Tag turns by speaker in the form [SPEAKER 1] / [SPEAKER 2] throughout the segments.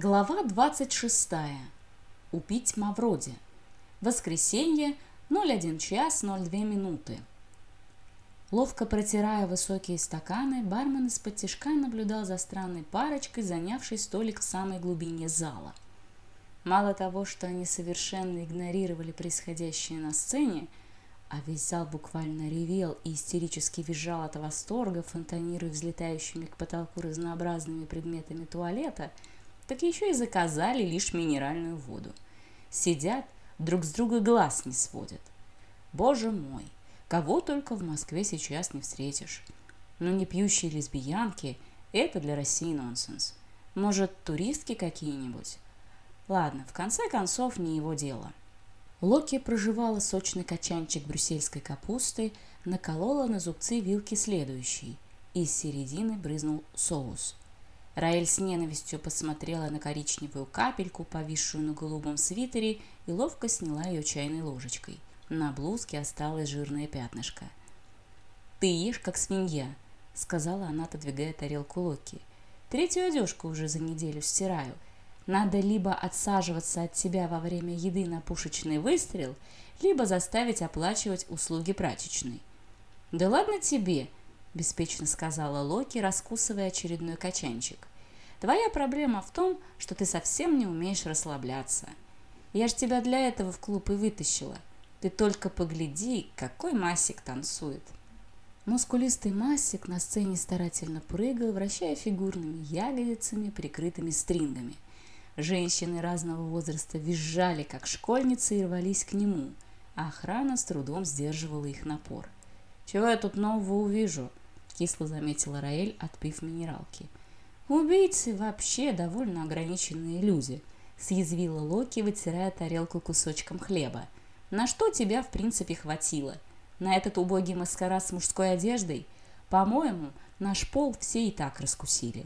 [SPEAKER 1] Глава 26. Упить Мавроди. Воскресенье, 01 час 02 минуты. Ловко протирая высокие стаканы, бармен из-под тишка наблюдал за странной парочкой, занявшей столик в самой глубине зала. Мало того, что они совершенно игнорировали происходящее на сцене, а весь зал буквально ревел и истерически визжал от восторга, фонтанируя взлетающими к потолку разнообразными предметами туалета – так еще и заказали лишь минеральную воду. Сидят, друг с друга глаз не сводят. Боже мой, кого только в Москве сейчас не встретишь. Но не пьющие лесбиянки – это для России нонсенс. Может, туристки какие-нибудь? Ладно, в конце концов, не его дело. Локи проживала сочный качанчик брюссельской капусты, наколола на зубцы вилки следующий. Из середины брызнул соус – Раэль с ненавистью посмотрела на коричневую капельку, повисшую на голубом свитере, и ловко сняла ее чайной ложечкой. На блузке осталось жирное пятнышко. «Ты ешь, как свинья», — сказала она, отодвигая тарелку Локи. «Третью одежку уже за неделю стираю. Надо либо отсаживаться от тебя во время еды на пушечный выстрел, либо заставить оплачивать услуги прачечной». «Да ладно тебе!» беспечно сказала Локи, раскусывая очередной качанчик. «Твоя проблема в том, что ты совсем не умеешь расслабляться. Я ж тебя для этого в клуб и вытащила. Ты только погляди, какой Масик танцует». Мускулистый Масик на сцене старательно прыгал, вращая фигурными ягодицами, прикрытыми стрингами. Женщины разного возраста визжали, как школьницы, и рвались к нему, а охрана с трудом сдерживала их напор. «Чего я тут нового увижу?» кисло заметила Раэль, отпив минералки. «Убийцы вообще довольно ограниченные люди», – съязвила Локи, вытирая тарелку кусочком хлеба. «На что тебя, в принципе, хватило? На этот убогий маскарад с мужской одеждой? По-моему, наш пол все и так раскусили».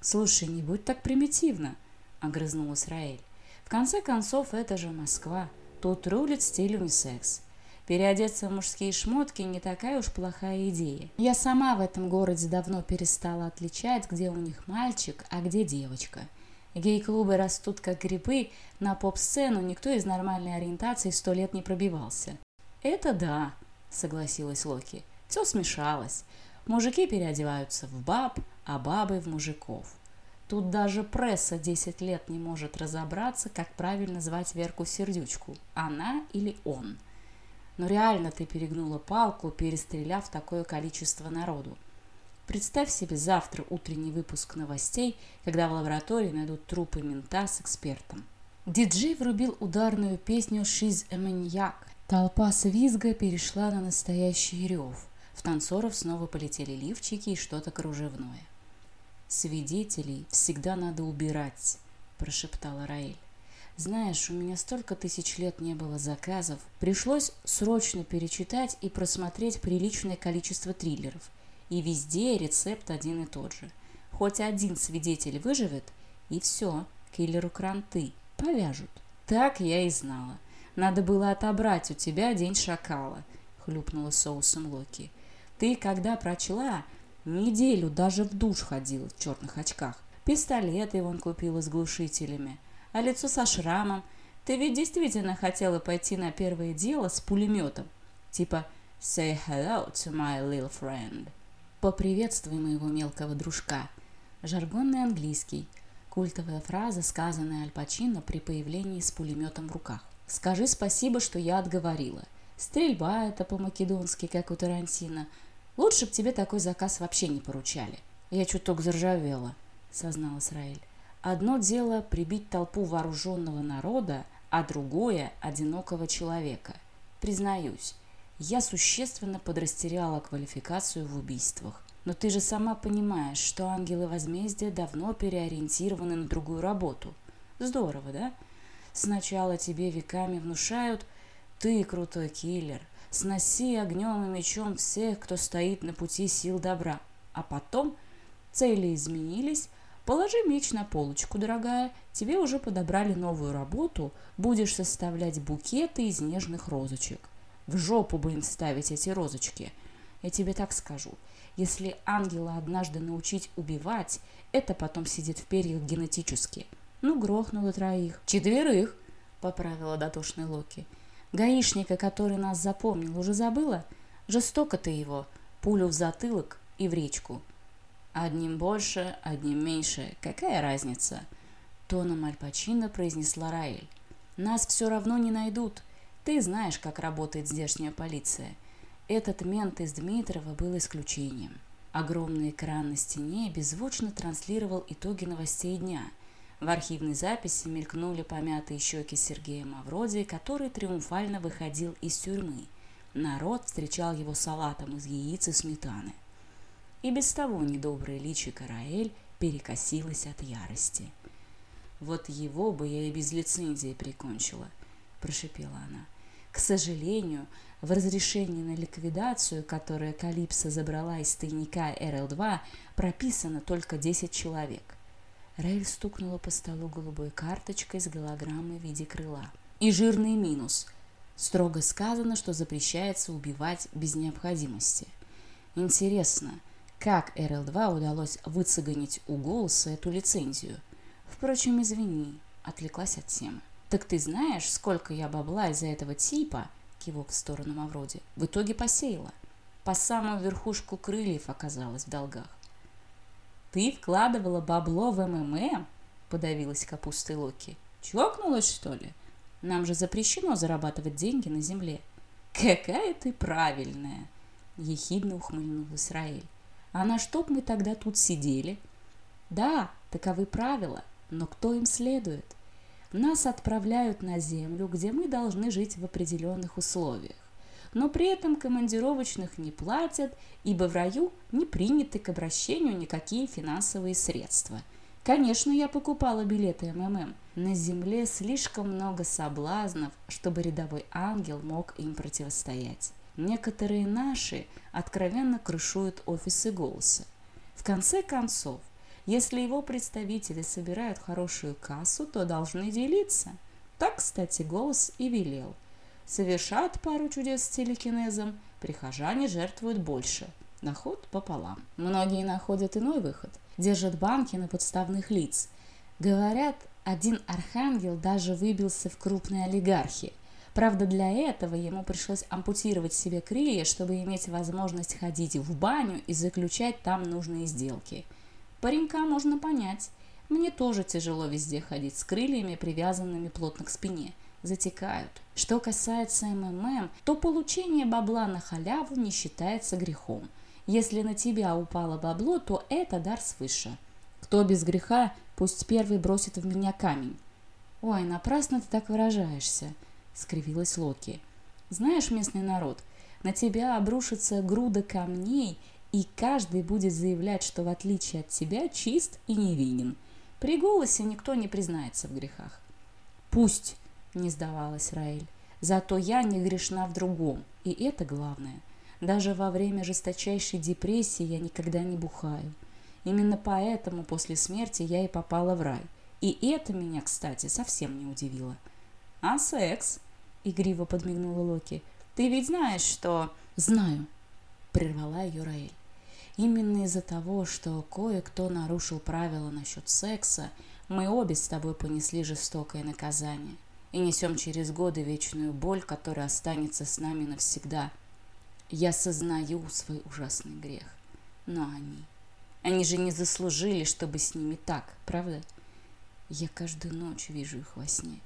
[SPEAKER 1] «Слушай, не будь так примитивно», – огрызнулась Раэль. «В конце концов, это же Москва. Тут рулит стиль унисекс. Переодеться в мужские шмотки не такая уж плохая идея. Я сама в этом городе давно перестала отличать, где у них мальчик, а где девочка. Гей-клубы растут как грибы, на поп-сцену никто из нормальной ориентации сто лет не пробивался. «Это да», — согласилась Локи. «Все смешалось. Мужики переодеваются в баб, а бабы в мужиков. Тут даже пресса 10 лет не может разобраться, как правильно звать Верку Сердючку. Она или он. но реально ты перегнула палку, перестреляв такое количество народу. Представь себе завтра утренний выпуск новостей, когда в лаборатории найдут трупы мента с экспертом. Диджей врубил ударную песню «She's a maniac». Толпа с визга перешла на настоящий рев. В танцоров снова полетели лифчики и что-то кружевное. «Свидетелей всегда надо убирать», – прошептала Раэль. Знаешь, у меня столько тысяч лет не было заказов. Пришлось срочно перечитать и просмотреть приличное количество триллеров. И везде рецепт один и тот же. Хоть один свидетель выживет, и все, киллеру кранты повяжут. Так я и знала. Надо было отобрать у тебя день шакала, хлюпнула соусом Локи. Ты, когда прочла, неделю даже в душ ходила в черных очках. Пистолеты он купила с глушителями – а лицо со шрамом. Ты ведь действительно хотела пойти на первое дело с пулеметом. Типа «Say hello to my little friend». «Поприветствуй моего мелкого дружка». Жаргонный английский. Культовая фраза, сказанная Аль Пачино при появлении с пулеметом в руках. «Скажи спасибо, что я отговорила. Стрельба это по-македонски, как у Одно дело прибить толпу вооруженного народа, а другое – одинокого человека. Признаюсь, я существенно подрастеряла квалификацию в убийствах. Но ты же сама понимаешь, что ангелы возмездия давно переориентированы на другую работу. Здорово, да? Сначала тебе веками внушают «ты крутой киллер», «сноси огнем и мечом всех, кто стоит на пути сил добра», а потом цели изменились, Положи меч на полочку, дорогая, тебе уже подобрали новую работу, будешь составлять букеты из нежных розочек. В жопу бы ставить эти розочки. Я тебе так скажу, если ангела однажды научить убивать, это потом сидит в перьях генетически. Ну, грохнуло троих. Четверых, поправила дотошный Локи. Гаишника, который нас запомнил, уже забыла? Жестоко ты его. Пулю в затылок и в речку. Одним больше, одним меньше. Какая разница? Тоном Альпачино произнесла Раэль. Нас все равно не найдут. Ты знаешь, как работает здешняя полиция. Этот мент из Дмитрова был исключением. Огромный экран на стене беззвучно транслировал итоги новостей дня. В архивной записи мелькнули помятые щеки Сергея Мавроди, который триумфально выходил из тюрьмы. Народ встречал его салатом из яиц и сметаны. И без того недоброе личико Раэль перекосилось от ярости. «Вот его бы я и без лицензии прикончила», – прошипела она. К сожалению, в разрешении на ликвидацию, которое Калипсо забрала из тайника РЛ-2, прописано только 10 человек. Рейль стукнула по столу голубой карточкой с голограммой в виде крыла. И жирный минус. Строго сказано, что запрещается убивать без необходимости. Интересно, как РЛ-2 удалось выцегонить у голоса эту лицензию. Впрочем, извини, отвлеклась от темы. Так ты знаешь, сколько я бабла из-за этого типа, кивок в сторону Мавроди, в итоге посеяла? По самую верхушку крыльев оказалась в долгах. Ты вкладывала бабло в МММ? Подавилась капустой Локи. Чокнулась, что ли? Нам же запрещено зарабатывать деньги на земле. Какая ты правильная! Ехидно ухмыльнулась Раэль. «А на что б мы тогда тут сидели?» «Да, таковы правила, но кто им следует?» нас отправляют на Землю, где мы должны жить в определенных условиях. Но при этом командировочных не платят, ибо в раю не приняты к обращению никакие финансовые средства. Конечно, я покупала билеты МММ. На Земле слишком много соблазнов, чтобы рядовой ангел мог им противостоять. некоторые наши откровенно крышуют офисы голоса. В конце концов, если его представители собирают хорошую кассу, то должны делиться. Так, кстати, голос и велел. Совершат пару чудес с телекинезом, прихожане жертвуют больше. Наход пополам. Многие находят иной выход. Держат банки на подставных лиц. Говорят, один архангел даже выбился в крупной олигархии. Правда, для этого ему пришлось ампутировать себе крылья, чтобы иметь возможность ходить в баню и заключать там нужные сделки. Паренька можно понять. Мне тоже тяжело везде ходить с крыльями, привязанными плотно к спине. Затекают. Что касается МММ, то получение бабла на халяву не считается грехом. Если на тебя упало бабло, то это дар свыше. Кто без греха, пусть первый бросит в меня камень. Ой, напрасно ты так выражаешься скривилась Локи. «Знаешь, местный народ, на тебя обрушится груда камней, и каждый будет заявлять, что в отличие от тебя чист и невинен. При голосе никто не признается в грехах». «Пусть!» – не сдавалась Раэль. «Зато я не грешна в другом, и это главное. Даже во время жесточайшей депрессии я никогда не бухаю. Именно поэтому после смерти я и попала в рай. И это меня, кстати, совсем не удивило. А секс? Игриво подмигнула Локи. «Ты ведь знаешь, что...» «Знаю», — прервала ее Раэль. «Именно из-за того, что кое-кто нарушил правила насчет секса, мы обе с тобой понесли жестокое наказание и несем через годы вечную боль, которая останется с нами навсегда. Я сознаю свой ужасный грех, но они... Они же не заслужили, чтобы с ними так, правда? Я каждую ночь вижу их во сне,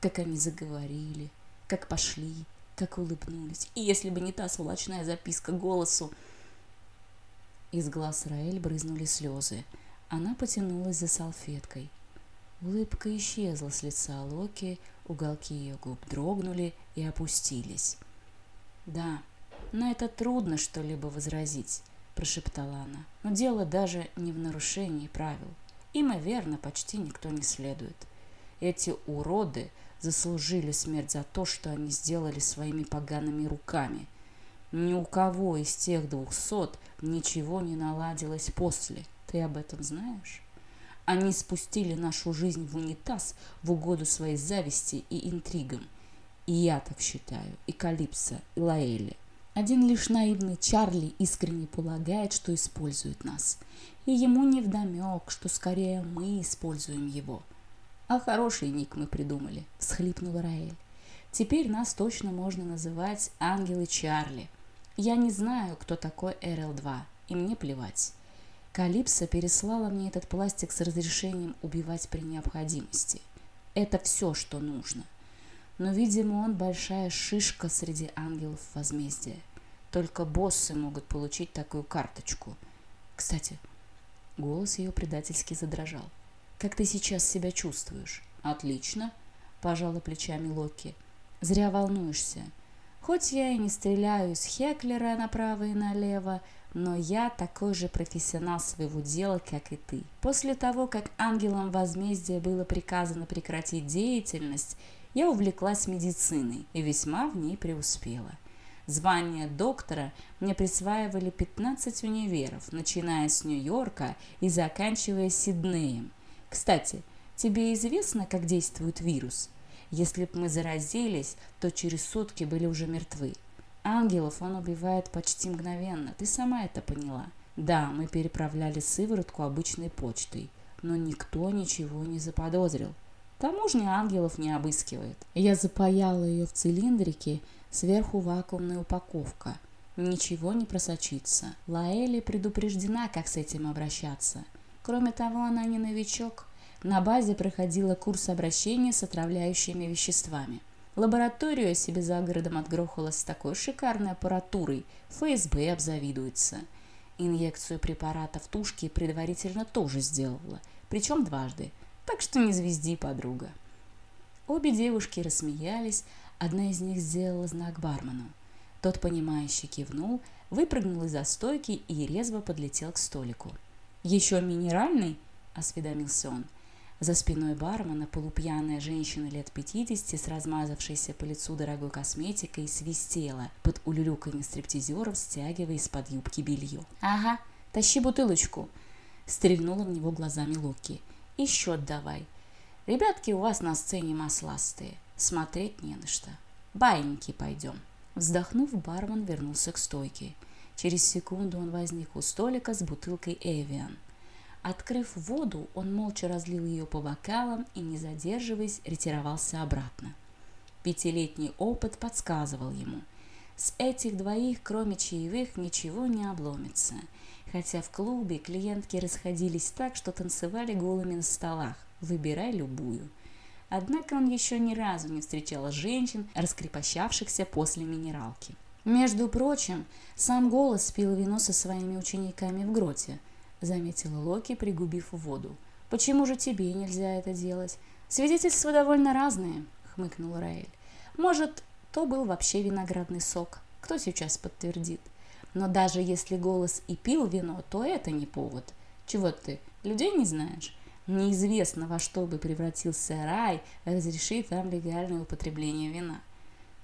[SPEAKER 1] как они заговорили, как пошли, как улыбнулись. И если бы не та сволочная записка голосу... Из глаз Раэль брызнули слезы. Она потянулась за салфеткой. Улыбка исчезла с лица Локи, уголки ее губ дрогнули и опустились. «Да, на это трудно что-либо возразить», – прошептала она. «Но дело даже не в нарушении правил. Им, верно, почти никто не следует. Эти уроды – заслужили смерть за то, что они сделали своими погаными руками – ни у кого из тех двухсот ничего не наладилось после. Ты об этом знаешь? Они спустили нашу жизнь в унитаз в угоду своей зависти и интригам. И я так считаю, и Калипсо, и Лаэли. Один лишь наивный Чарли искренне полагает, что использует нас. И ему невдомек, что скорее мы используем его. А А хороший ник мы придумали», — всхлипнула Раэль. «Теперь нас точно можно называть «Ангелы Чарли». Я не знаю, кто такой РЛ-2, и мне плевать. Калипсо переслала мне этот пластик с разрешением убивать при необходимости. Это все, что нужно. Но, видимо, он большая шишка среди ангелов возмездия. Только боссы могут получить такую карточку. Кстати, голос ее предательски задрожал как ты сейчас себя чувствуешь?» «Отлично», – пожала плечами Локи. «Зря волнуешься. Хоть я и не стреляю с Хеклера направо и налево, но я такой же профессионал своего дела, как и ты. После того, как ангелам возмездия было приказано прекратить деятельность, я увлеклась медициной и весьма в ней преуспела. Звание доктора мне присваивали 15 универов, начиная с Нью-Йорка и заканчивая Сиднеем. Кстати, тебе известно, как действует вирус? Если бы мы заразились, то через сутки были уже мертвы. Ангелов он убивает почти мгновенно, ты сама это поняла. Да, мы переправляли сыворотку обычной почтой, но никто ничего не заподозрил. Таможня ангелов не обыскивает. Я запаяла ее в цилиндрике, сверху вакуумная упаковка. Ничего не просочится. Лаэли предупреждена, как с этим обращаться – Кроме того, она не новичок. На базе проходила курс обращения с отравляющими веществами. Лабораторию себе за городом отгрохала с такой шикарной аппаратурой, ФСБ обзавидуется. Инъекцию препарата в тушке предварительно тоже сделала, причем дважды, так что не звезди, подруга. Обе девушки рассмеялись, одна из них сделала знак бармену. Тот, понимающе кивнул, выпрыгнул из-за стойки и резво подлетел к столику. «Еще минеральный?» – осведомился он – за спиной бармена полупьяная женщина лет 50 с размазавшейся по лицу дорогой косметикой свистела под улюлюканье стриптизеров, стягивая из-под юбки белье. «Ага, тащи бутылочку!» Стрельнула в него глазами Локи. «И счет давай. Ребятки у вас на сцене масластые. Смотреть не на что. Баиньки пойдем». Вздохнув, бармен вернулся к стойке. Через секунду он возник у столика с бутылкой Эвиан. Открыв воду, он молча разлил ее по бокалам и, не задерживаясь, ретировался обратно. Пятилетний опыт подсказывал ему. С этих двоих, кроме чаевых, ничего не обломится. Хотя в клубе клиентки расходились так, что танцевали голыми на столах. Выбирай любую. Однако он еще ни разу не встречал женщин, раскрепощавшихся после минералки. Между прочим, сам голос пил вино со своими учениками в гроте –— заметила Локи, пригубив воду. «Почему же тебе нельзя это делать? Свидетельства довольно разные», — хмыкнула Раэль. «Может, то был вообще виноградный сок. Кто сейчас подтвердит? Но даже если голос и пил вино, то это не повод. Чего ты, людей не знаешь? Неизвестно, во что бы превратился рай, разреши там легальное употребление вина.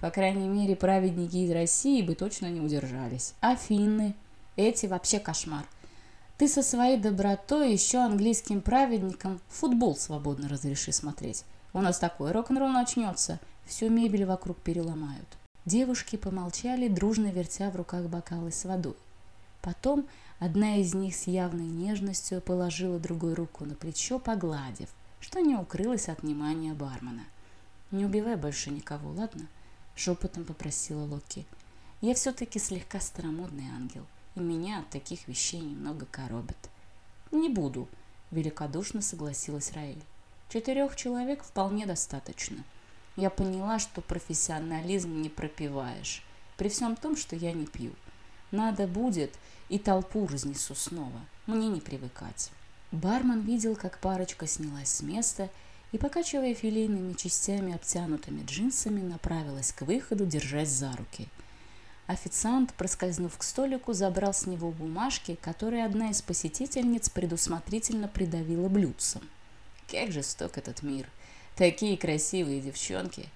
[SPEAKER 1] По крайней мере, праведники из России бы точно не удержались. А финны? Эти вообще кошмар. Ты со своей добротой еще английским праведникам футбол свободно разреши смотреть. У нас такой рок-н-ролл начнется. Всю мебель вокруг переломают. Девушки помолчали, дружно вертя в руках бокалы с водой. Потом одна из них с явной нежностью положила другую руку на плечо, погладив, что не укрылось от внимания бармена. «Не убивай больше никого, ладно?» шепотом попросила Локи. Я все-таки слегка старомодный ангел, и меня от таких вещей немного коробят. Не буду, великодушно согласилась Раэль. Четырех человек вполне достаточно. Я поняла, что профессионализм не пропиваешь, при всем том, что я не пью. Надо будет, и толпу разнесу снова. Мне не привыкать. Бармен видел, как парочка снялась с места и покачивая филейными частями, обтянутыми джинсами, направилась к выходу, держась за руки – Официант, проскользнув к столику, забрал с него бумажки, которые одна из посетительниц предусмотрительно придавила блюдцем. Как жесток этот мир. Такие красивые девчонки